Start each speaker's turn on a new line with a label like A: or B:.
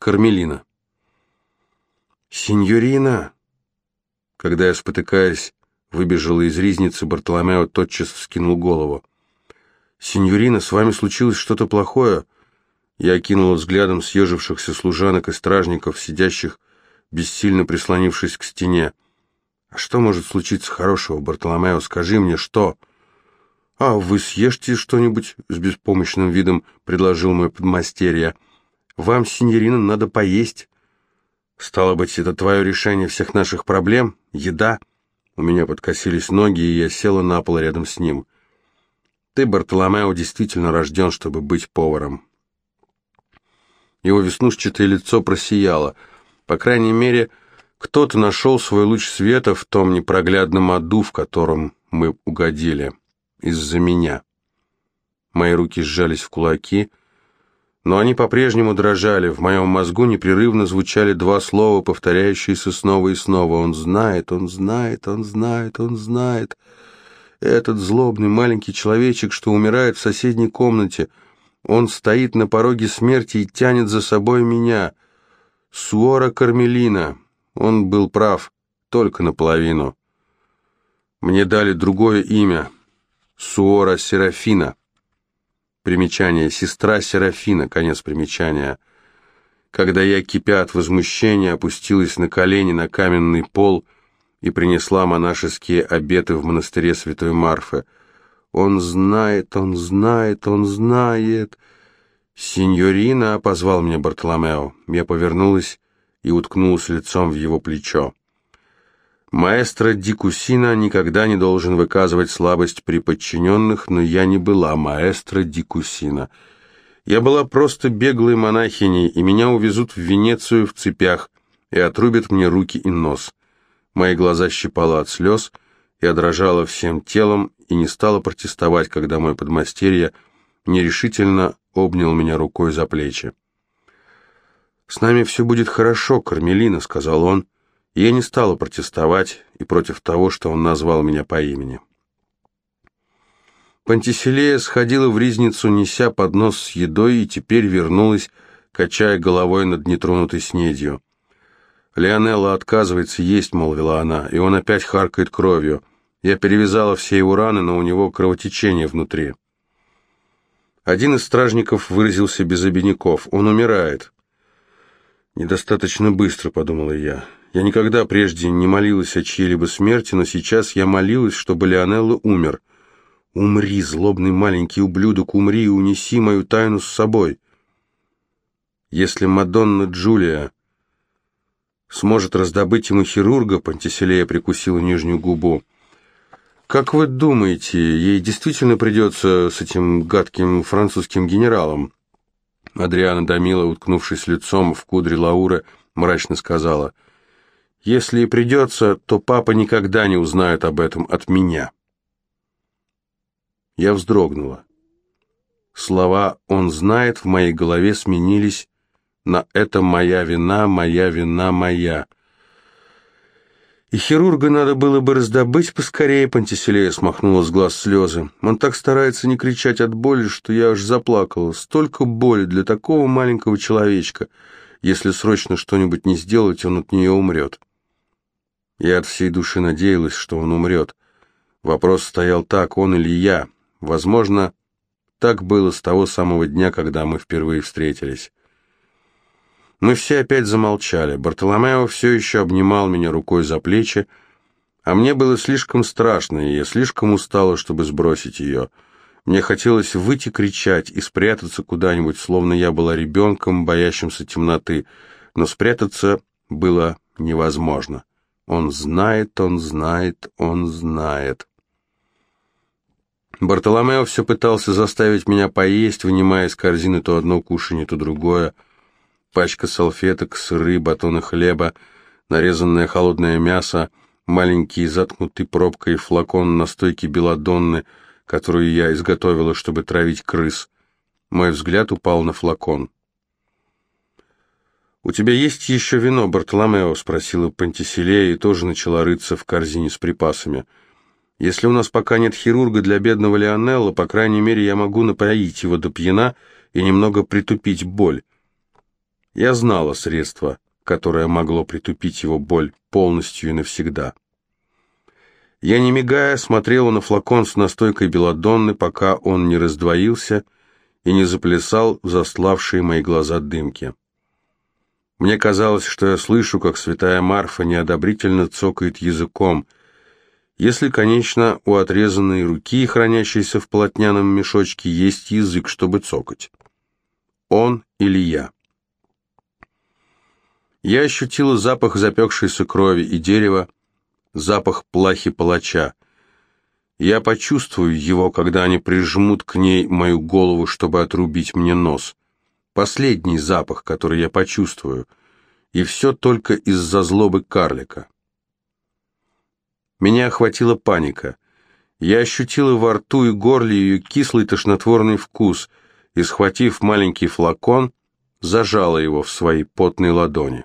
A: Кармелина. «Синьорина!» Когда я, спотыкаясь, выбежала из ризницы, Бартоломео тотчас вскинул голову. «Синьорина, с вами случилось что-то плохое?» Я окинула взглядом съежившихся служанок и стражников, сидящих, бессильно прислонившись к стене. «А что может случиться хорошего, Бартоломео? Скажи мне, что?» «А вы съешьте что-нибудь?» — с беспомощным видом предложил мой подмастерье. «Вам, синьорина, надо поесть». «Стало быть, это твое решение всех наших проблем? Еда?» У меня подкосились ноги, и я села на пол рядом с ним. «Ты, Бартоломео, действительно рожден, чтобы быть поваром». Его веснушчатое лицо просияло. По крайней мере, кто-то нашел свой луч света в том непроглядном аду, в котором мы угодили. Из-за меня. Мои руки сжались в кулаки, но они по-прежнему дрожали. В моем мозгу непрерывно звучали два слова, повторяющиеся снова и снова. «Он знает, он знает, он знает, он знает». Этот злобный маленький человечек, что умирает в соседней комнате, он стоит на пороге смерти и тянет за собой меня. Суора Кармелина. Он был прав, только наполовину. Мне дали другое имя. Суора Серафина. Примечание. Сестра Серафина. Конец примечания. Когда я, кипя от возмущения, опустилась на колени на каменный пол и принесла монашеские обеты в монастыре Святой Марфы. «Он знает, он знает, он знает!» «Синьорина!» — позвал меня Бартоломео. Я повернулась и уткнулась лицом в его плечо. Маэстро Дикусина никогда не должен выказывать слабость при подчиненных, но я не была маэстро Дикусина. Я была просто беглой монахиней, и меня увезут в Венецию в цепях и отрубят мне руки и нос. Мои глаза щипало от слез, я дрожала всем телом и не стала протестовать, когда мой подмастерье нерешительно обнял меня рукой за плечи. «С нами все будет хорошо, Кармелина», — сказал он, — я не стала протестовать и против того, что он назвал меня по имени. Пантиселея сходила в ризницу, неся поднос с едой, и теперь вернулась, качая головой над нетронутой снедью. «Леонелла отказывается есть», — молвила она, — «и он опять харкает кровью. Я перевязала все его раны, но у него кровотечение внутри». Один из стражников выразился без обиняков. «Он умирает». «Недостаточно быстро», — подумала я. Я никогда прежде не молилась о чьей-либо смерти, но сейчас я молилась, чтобы Леонелло умер. Умри, злобный маленький ублюдок, умри и унеси мою тайну с собой. Если Мадонна Джулия сможет раздобыть ему хирурга, Пантиселея прикусила нижнюю губу. Как вы думаете, ей действительно придется с этим гадким французским генералом? Адриана Дамила, уткнувшись лицом в кудри Лауры, мрачно сказала — если и придется, то папа никогда не узнает об этом от меня. Я вздрогнула. Слова «он знает» в моей голове сменились на «это моя вина, моя вина, моя». И хирурга надо было бы раздобыть поскорее, Пантиселея смахнула с глаз слезы. Он так старается не кричать от боли, что я аж заплакала. Столько боли для такого маленького человечка. Если срочно что-нибудь не сделать, он от нее умрет. Я от всей души надеялась, что он умрет. Вопрос стоял так, он или я. Возможно, так было с того самого дня, когда мы впервые встретились. Мы все опять замолчали. Бартоломео все еще обнимал меня рукой за плечи, а мне было слишком страшно, и я слишком устала, чтобы сбросить ее. Мне хотелось выйти кричать и спрятаться куда-нибудь, словно я была ребенком, боящимся темноты, но спрятаться было невозможно. Он знает, он знает, он знает. Бартоломео все пытался заставить меня поесть, вынимая из корзины то одно кушанье, то другое. Пачка салфеток, сыры, батоны хлеба, нарезанное холодное мясо, маленький заткнутый пробкой флакон настойки белодонны, которую я изготовила, чтобы травить крыс. Мой взгляд упал на флакон. «У тебя есть еще вино, Бартоломео?» — спросила Пантиселея и тоже начала рыться в корзине с припасами. «Если у нас пока нет хирурга для бедного Леонелла, по крайней мере, я могу напоить его до пьяна и немного притупить боль». Я знала средство, которое могло притупить его боль полностью и навсегда. Я, не мигая, смотрела на флакон с настойкой белодонны, пока он не раздвоился и не заплясал в заславшие мои глаза дымки. Мне казалось, что я слышу, как святая Марфа неодобрительно цокает языком, если, конечно, у отрезанной руки, хранящейся в полотняном мешочке, есть язык, чтобы цокать. Он или я. Я ощутила запах запекшейся крови и дерева, запах плахи палача. Я почувствую его, когда они прижмут к ней мою голову, чтобы отрубить мне нос. Последний запах, который я почувствую. И все только из-за злобы карлика. Меня охватила паника. Я ощутила во рту и горле ее кислый тошнотворный вкус и, схватив маленький флакон, зажала его в своей потной ладони.